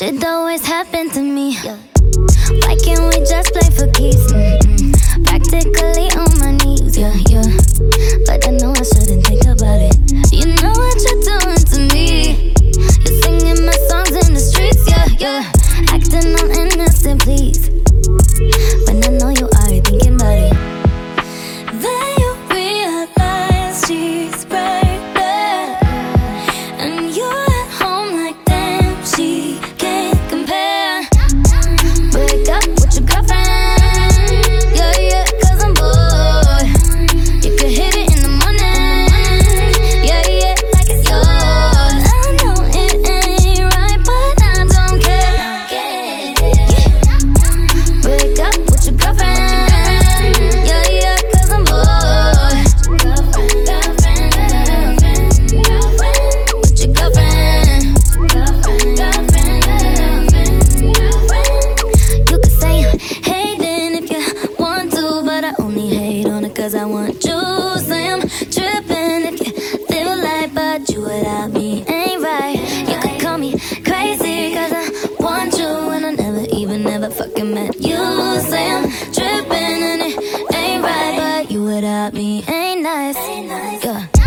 Shit always happened to me. Why can't we just play for keeps? Mm -mm. Practically on cause I want you. Say I'm tripping if you a life, but you without me ain't right. You could call me crazy cause I want you, and I never even ever fucking met you. Say I'm tripping and it ain't right, but you without me ain't nice.